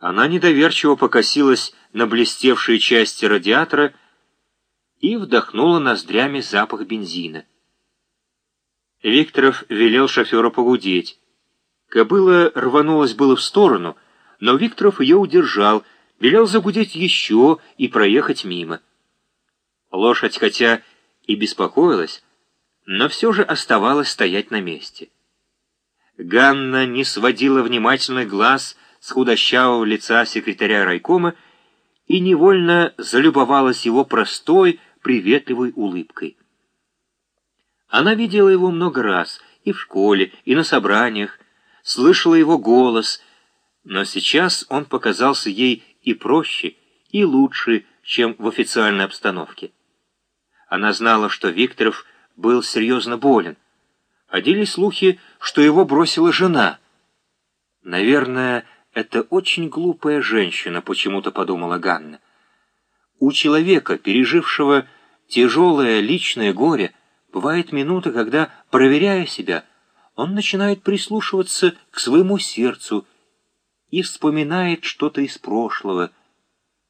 Она недоверчиво покосилась на блестевшие части радиатора и вдохнула ноздрями запах бензина. Викторов велел шофера погудеть. Кобыла рванулась было в сторону, но Викторов ее удержал, велел загудеть еще и проехать мимо. Лошадь, хотя и беспокоилась, но все же оставалась стоять на месте. Ганна не сводила внимательный глаз с худощавого лица секретаря райкома и невольно залюбовалась его простой, приветливой улыбкой. Она видела его много раз, и в школе, и на собраниях, слышала его голос, но сейчас он показался ей и проще, и лучше, чем в официальной обстановке. Она знала, что Викторов был серьезно болен. Ходили слухи, что его бросила жена. Наверное, это очень глупая женщина, почему-то подумала Ганна. У человека, пережившего тяжелое личное горе, бывает минута, когда, проверяя себя, он начинает прислушиваться к своему сердцу и вспоминает что-то из прошлого,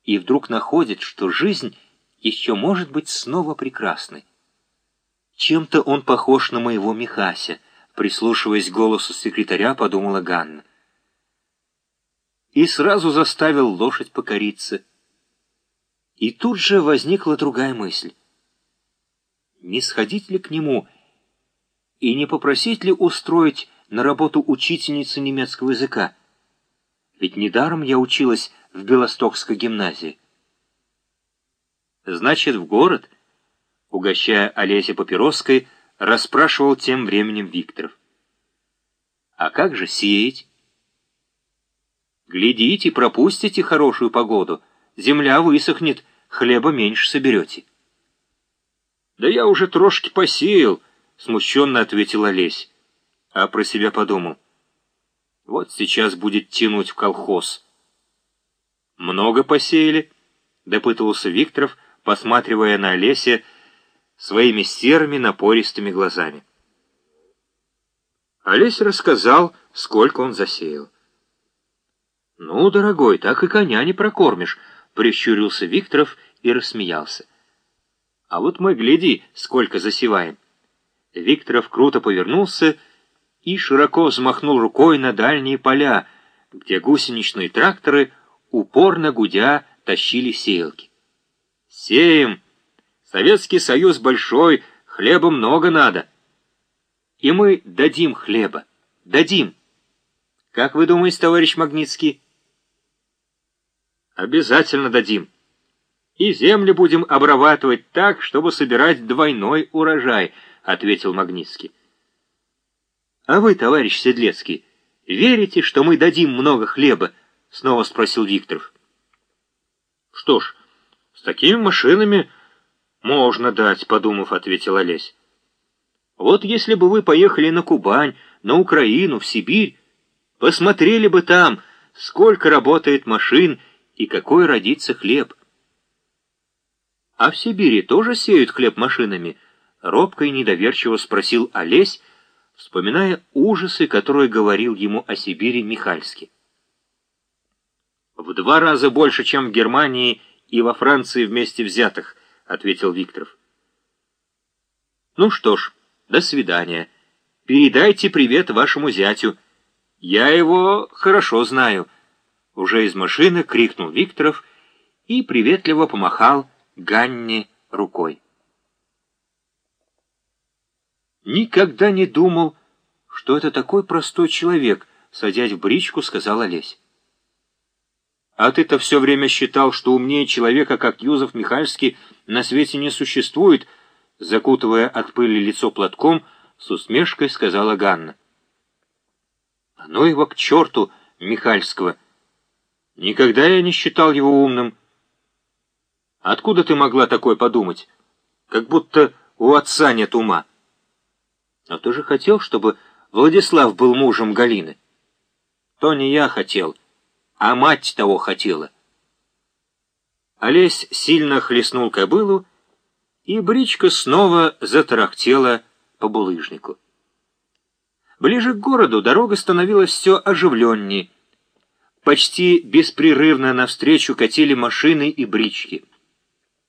и вдруг находит, что жизнь еще может быть снова прекрасной. Чем-то он похож на моего Михася, прислушиваясь к голосу секретаря, подумала Ганна. И сразу заставил лошадь покориться. И тут же возникла другая мысль. Не сходить ли к нему и не попросить ли устроить на работу учительницы немецкого языка? Ведь недаром я училась в Белостокской гимназии. Значит, в город, угощая Олеся папироской, расспрашивал тем временем Викторов. А как же сеять? Глядите, пропустите хорошую погоду, земля высохнет, хлеба меньше соберете. Да я уже трошки посеял, смущенно ответил Олесь, а про себя подумал. Вот сейчас будет тянуть в колхоз. Много посеяли? Допытывался Викторов, посматривая на Олеся своими серыми напористыми глазами. Олесь рассказал, сколько он засеял. «Ну, дорогой, так и коня не прокормишь», — прищурился Викторов и рассмеялся. «А вот мы, гляди, сколько засеваем». Викторов круто повернулся и широко взмахнул рукой на дальние поля, где гусеничные тракторы, упорно гудя, тащили сеялки. Сеем. Советский Союз большой, хлеба много надо. И мы дадим хлеба. Дадим. Как вы думаете, товарищ Магнитский? Обязательно дадим. И земли будем обрабатывать так, чтобы собирать двойной урожай, ответил Магнитский. А вы, товарищ Седлецкий, верите, что мы дадим много хлеба? Снова спросил Викторов. Что ж, «С такими машинами можно дать», — подумав, ответил Олесь. «Вот если бы вы поехали на Кубань, на Украину, в Сибирь, посмотрели бы там, сколько работает машин и какой родится хлеб». «А в Сибири тоже сеют хлеб машинами?» — робко и недоверчиво спросил Олесь, вспоминая ужасы, которые говорил ему о Сибири Михальский. «В два раза больше, чем в Германии и во Франции вместе взятых», — ответил Викторов. «Ну что ж, до свидания. Передайте привет вашему зятю. Я его хорошо знаю». Уже из машины крикнул Викторов и приветливо помахал Ганне рукой. «Никогда не думал, что это такой простой человек», — садясь в бричку, сказал Олесь. А ты-то все время считал, что умнее человека, как Юзеф Михальский, на свете не существует, закутывая от пыли лицо платком, с усмешкой сказала Ганна. Ну его к черту, Михальского! Никогда я не считал его умным. Откуда ты могла такое подумать? Как будто у отца нет ума. Но ты же хотел, чтобы Владислав был мужем Галины. То не я хотел, а мать того хотела. Олесь сильно хлестнул кобылу, и бричка снова затарахтела по булыжнику. Ближе к городу дорога становилась все оживленнее. Почти беспрерывно навстречу катили машины и брички.